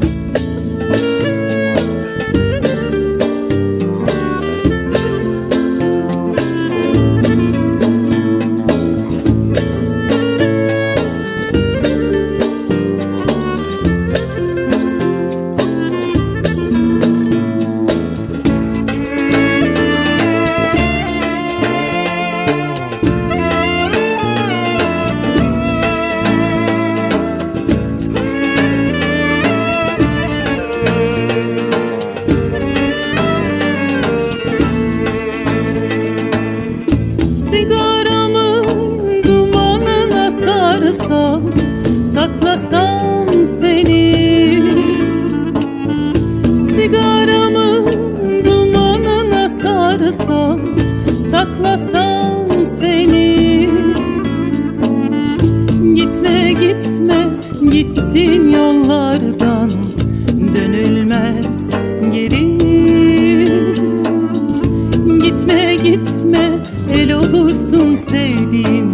Sigaramın sarsam Saklasam seni. Sigaramın dumanına sarsam Saklasam seni. Gitme gitme gittin yollardan Dönülmez geri. Gitme gitme el olursun sevdiğim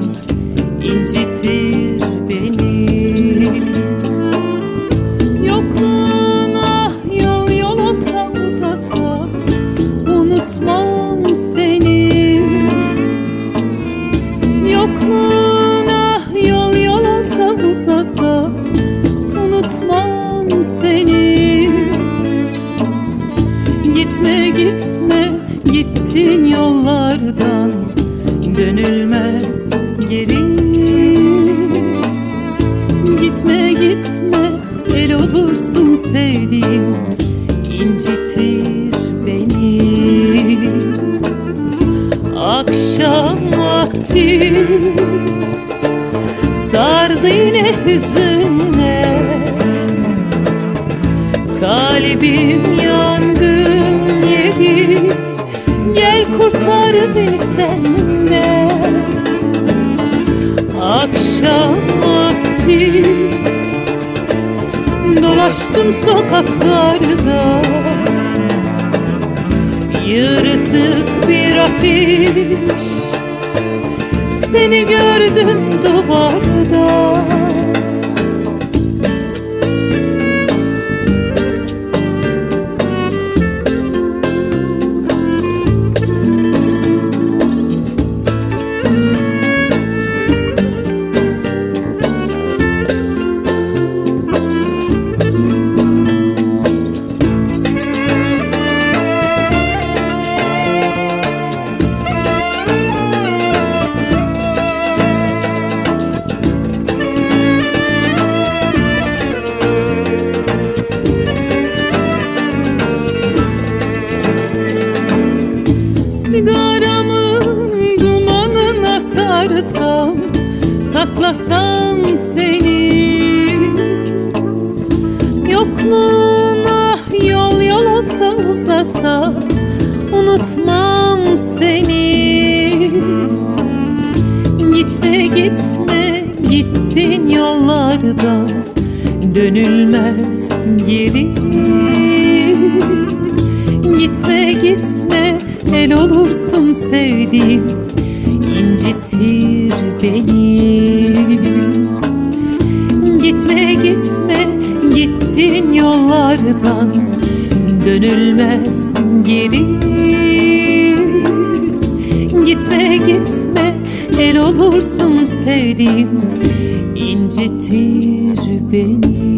olsa uzasa Unutmam seni. Gitme gitme gittin yollardan Dönülmez geri. Gitme gitme el olursun sevdiğim incitir beni. Akşam vakti sardı yine hüzünle. Kalbim yangın yeri Gel kurtar beni senden. Akşam vakti. Dolaştım sokaklarda. Yırtık bir afiş Seni gördüm duvarda Sigaramın dumanına sarsam Saklasam seni. Yokluğuna yol yol olsa uzasa Unutmam seni. Gitme gitme gittin yollarda Dönülmez geri Gitme gitme el olursun sevdiğim incitir beni. Gitme gitme gittin yollardan Dönülmez geri. Gitme gitme el olursun sevdiğim incitir beni